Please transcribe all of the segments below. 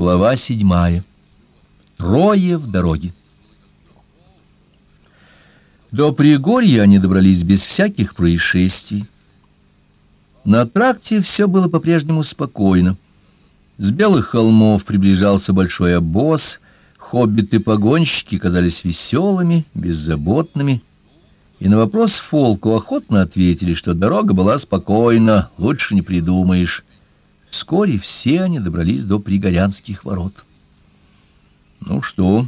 Глава седьмая. Трое в дороге. До Пригорья они добрались без всяких происшествий. На тракте все было по-прежнему спокойно. С белых холмов приближался большой обоз, хоббиты-погонщики казались веселыми, беззаботными, и на вопрос Фолку охотно ответили, что дорога была спокойна, лучше не придумаешь. Вскоре все они добрались до Пригорянских ворот. «Ну что,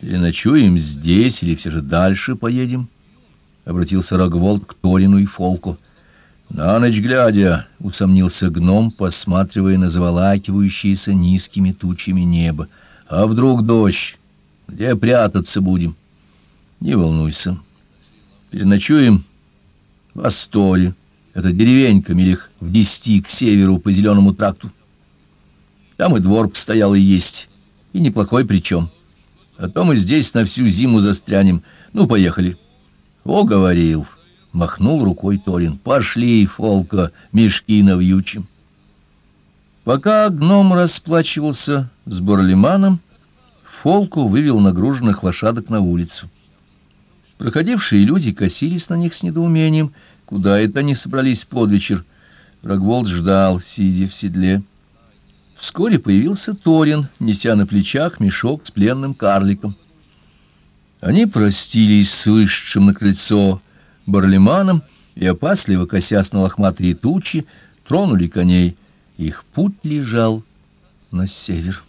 переночуем здесь или все же дальше поедем?» — обратился Рогволд к Торину и Фолку. «На ночь глядя», — усомнился гном, посматривая на заволакивающиеся низкими тучами небо. «А вдруг дождь? Где прятаться будем?» «Не волнуйся. Переночуем в Асторе». Это деревенька милях в десяти к северу по зеленому тракту. Там и двор стоял и есть, и неплохой причем. А то мы здесь на всю зиму застрянем. Ну, поехали. О, говорил, махнул рукой Торин. Пошли, Фолка, мешки навьючим. Пока гном расплачивался с Борлиманом, Фолку вывел нагруженных лошадок на улицу. Проходившие люди косились на них с недоумением — Куда это они собрались под вечер? Рогволд ждал, сидя в седле. Вскоре появился Торин, неся на плечах мешок с пленным карликом. Они простились с вышедшим на крыльцо Барлеманом и, опасливо косясь на лохматые тучи, тронули коней. Их путь лежал на север.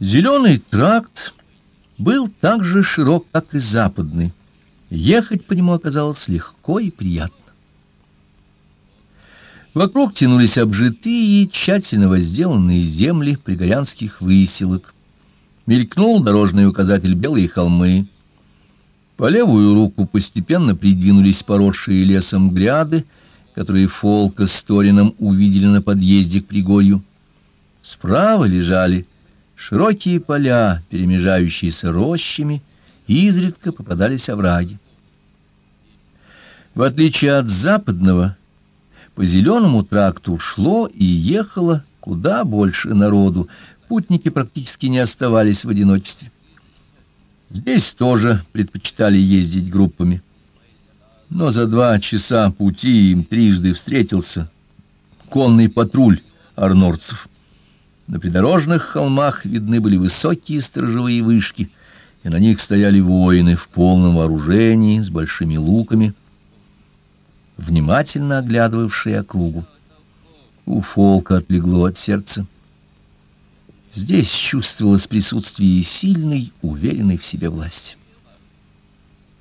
Зеленый тракт был так же широк, как и западный. Ехать по нему оказалось легко и приятно. Вокруг тянулись обжитые, тщательно возделанные земли пригорянских выселок. Мелькнул дорожный указатель «Белые холмы». По левую руку постепенно придвинулись поросшие лесом гряды, которые Фолка с Торином увидели на подъезде к Пригорью. Справа лежали широкие поля, перемежающиеся рощами, изредка попадались овраги. В отличие от западного, по зеленому тракту шло и ехало куда больше народу, путники практически не оставались в одиночестве. Здесь тоже предпочитали ездить группами. Но за два часа пути им трижды встретился конный патруль арнорцев. На придорожных холмах видны были высокие сторожевые вышки — и на них стояли воины в полном вооружении, с большими луками, внимательно оглядывавшие округу. У Фолка отлегло от сердца. Здесь чувствовалось присутствие сильной, уверенной в себе власти.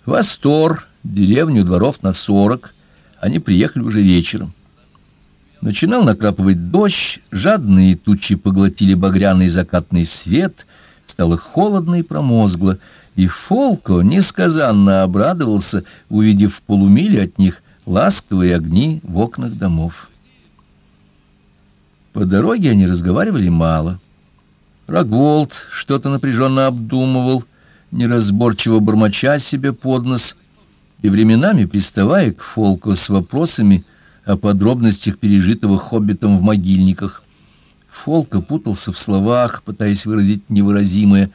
В Астор, деревню дворов на сорок, они приехали уже вечером. Начинал накрапывать дождь, жадные тучи поглотили багряный закатный свет — Стало холодно и промозгло, и Фолко несказанно обрадовался, увидев в полумиле от них ласковые огни в окнах домов. По дороге они разговаривали мало. Рогволд что-то напряженно обдумывал, неразборчиво бормоча себе под нос, и временами приставая к Фолку с вопросами о подробностях пережитого хоббитом в могильниках. Фолка путался в словах, пытаясь выразить невыразимое,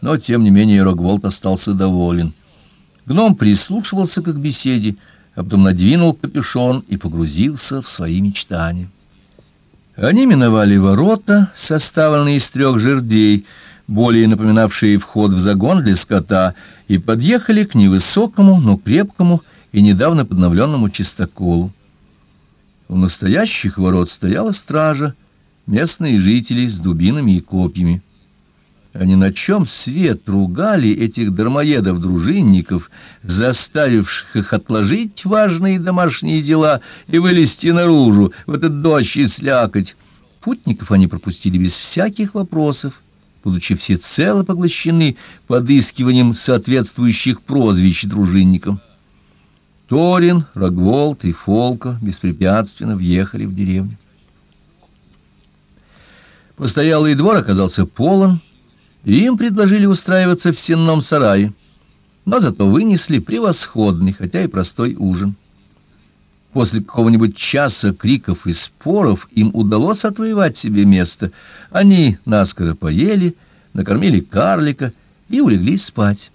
но, тем не менее, Рогволд остался доволен. Гном прислушивался к беседе, а потом надвинул капюшон и погрузился в свои мечтания. Они миновали ворота, составленные из трех жердей, более напоминавшие вход в загон для скота, и подъехали к невысокому, но крепкому и недавно подновленному чистоколу. У настоящих ворот стояла стража, местные жители с дубинами и копьями. Они на чем свет ругали этих дармоедов-дружинников, заставивших их отложить важные домашние дела и вылезти наружу в этот дождь и слякоть. Путников они пропустили без всяких вопросов, будучи всецело поглощены подыскиванием соответствующих прозвищ дружинникам. Торин, Рогволд и Фолка беспрепятственно въехали в деревню. Постоялый двор оказался полон, им предложили устраиваться в сенном сарае, но зато вынесли превосходный, хотя и простой ужин. После какого-нибудь часа криков и споров им удалось отвоевать себе место. Они наскоро поели, накормили карлика и улеглись спать.